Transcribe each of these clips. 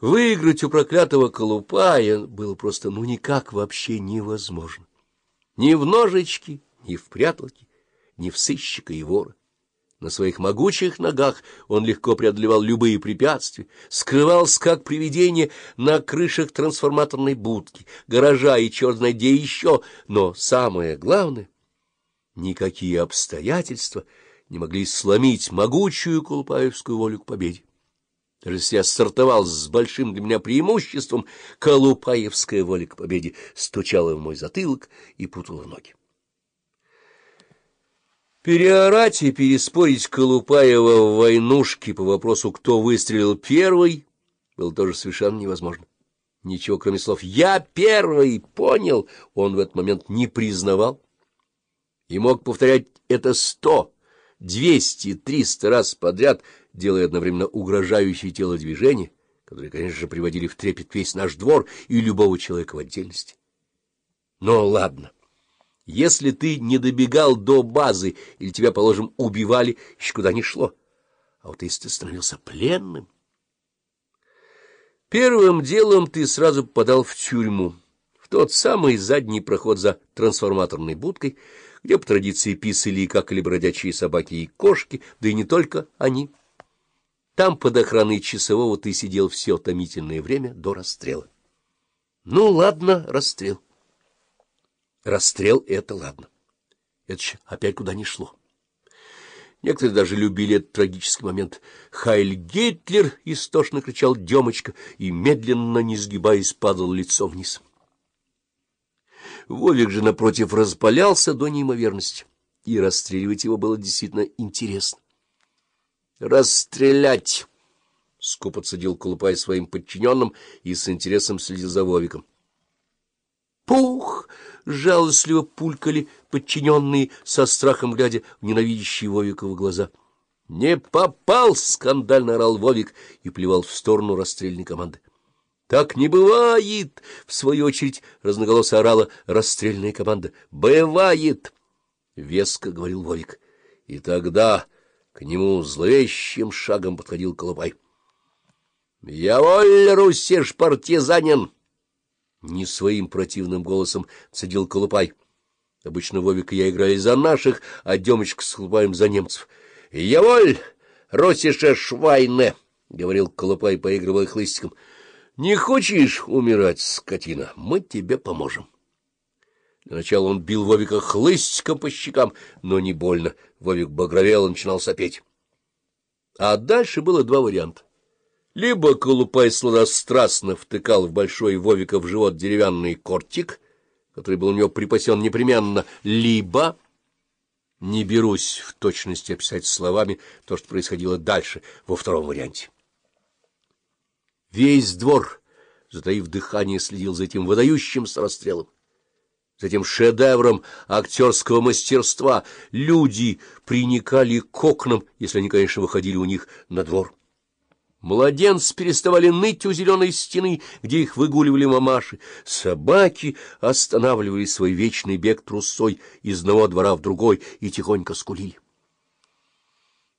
Выиграть у проклятого Колупая было просто ну никак вообще невозможно. Ни в ножички, ни в пряталки, ни в сыщика и вора. На своих могучих ногах он легко преодолевал любые препятствия, скрывался как привидение на крышах трансформаторной будки, гаража и черт где еще, но самое главное — никакие обстоятельства не могли сломить могучую Колупаевскую волю к победе. Даже если я стартовал с большим для меня преимуществом, Колупаевская воля к победе стучала в мой затылок и путала ноги. Переорать и переспорить Колупаева в войнушке по вопросу, кто выстрелил первый, было тоже совершенно невозможно. Ничего, кроме слов «я первый», понял, он в этот момент не признавал и мог повторять это сто, двести, триста раз подряд, делая одновременно угрожающие телодвижения, которые, конечно же, приводили в трепет весь наш двор и любого человека в отдельности. Но ладно. Если ты не добегал до базы или тебя, положим, убивали, еще куда не шло. А вот если ты становился пленным... Первым делом ты сразу попадал в тюрьму, в тот самый задний проход за трансформаторной будкой, где по традиции писали и какали бродячие собаки и кошки, да и не только они. Там под охраной часового ты сидел все томительное время до расстрела. Ну, ладно, расстрел. Расстрел — это ладно. Это ж опять куда ни шло. Некоторые даже любили этот трагический момент. «Хайль Гитлер!» — истошно кричал Демочка и, медленно, не сгибаясь, падал лицом вниз. Вовик же, напротив, распалялся до неимоверности, и расстреливать его было действительно интересно. «Расстрелять!» — скупо цедил Колупай своим подчиненным и с интересом следил за Вовиком. «Пух!» жалостливо пулькали подчиненные, со страхом глядя в ненавидящие Вовикова глаза. — Не попал! — скандально орал Вовик и плевал в сторону расстрельной команды. — Так не бывает! — в свою очередь разноголосо орала расстрельная команда. — Бывает! — веско говорил Вовик. И тогда к нему зловещим шагом подходил Колупай. — Я воль, русиш, партизанин! — не своим противным голосом цедил Колупай. Обычно Вовик и я играли за наших, а Демочка с Колупаем за немцев. — Яволь, росише швайне! — говорил Колупай, поигрывая хлыстиком. — Не хочешь умирать, скотина? Мы тебе поможем. Для начала он бил Вовика хлыстиком по щекам, но не больно. Вовик багровел и начинал сопеть. А дальше было два варианта. Либо Колупай сладострастно втыкал в большой Вовика в живот деревянный кортик, который был у него припасен непременно, либо... Не берусь в точности описать словами то, что происходило дальше, во втором варианте. Весь двор, затаив дыхание, следил за этим выдающимся расстрелом. За этим шедевром актерского мастерства люди приникали к окнам, если они, конечно, выходили у них на двор. Младенцы переставали ныть у зеленой стены, где их выгуливали мамаши. Собаки останавливали свой вечный бег трусой из одного двора в другой и тихонько скулили.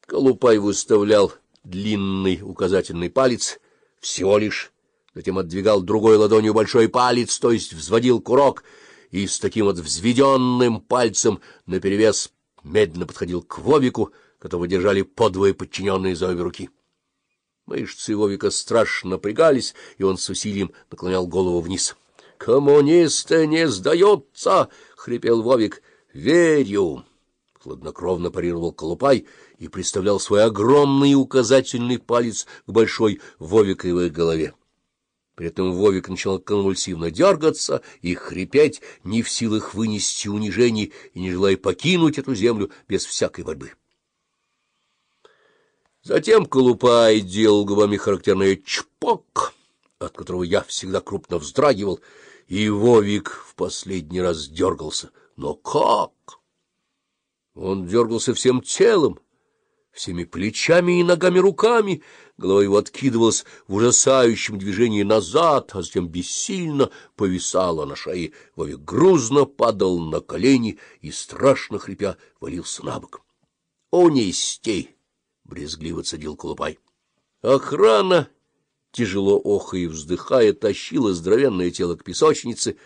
Колупай выставлял длинный указательный палец всего лишь, затем отдвигал другой ладонью большой палец, то есть взводил курок, и с таким вот взведенным пальцем наперевес медленно подходил к Вовику, которого держали подвое подчиненные за обе руки. Мышцы Вовика страшно напрягались, и он с усилием наклонял голову вниз. — Коммунисты не сдаются! — хрипел Вовик. — Верю! — хладнокровно парировал Колупай и приставлял свой огромный указательный палец к большой Вовиковой голове. При этом Вовик начал конвульсивно дергаться и хрипеть, не в силах вынести унижений и не желая покинуть эту землю без всякой борьбы. Затем Колупай делал губами характерное «чпок», от которого я всегда крупно вздрагивал, и Вовик в последний раз дергался. Но как? Он дергался всем телом, всеми плечами и ногами-руками, голова его откидывалась в ужасающем движении назад, а затем бессильно повисала на шее. Вовик грузно падал на колени и, страшно хрипя, валился на бок. — Унести! — брезгливо цедил Колупай. Охрана тяжело охая и вздыхая, тащила здоровенное тело к песочнице,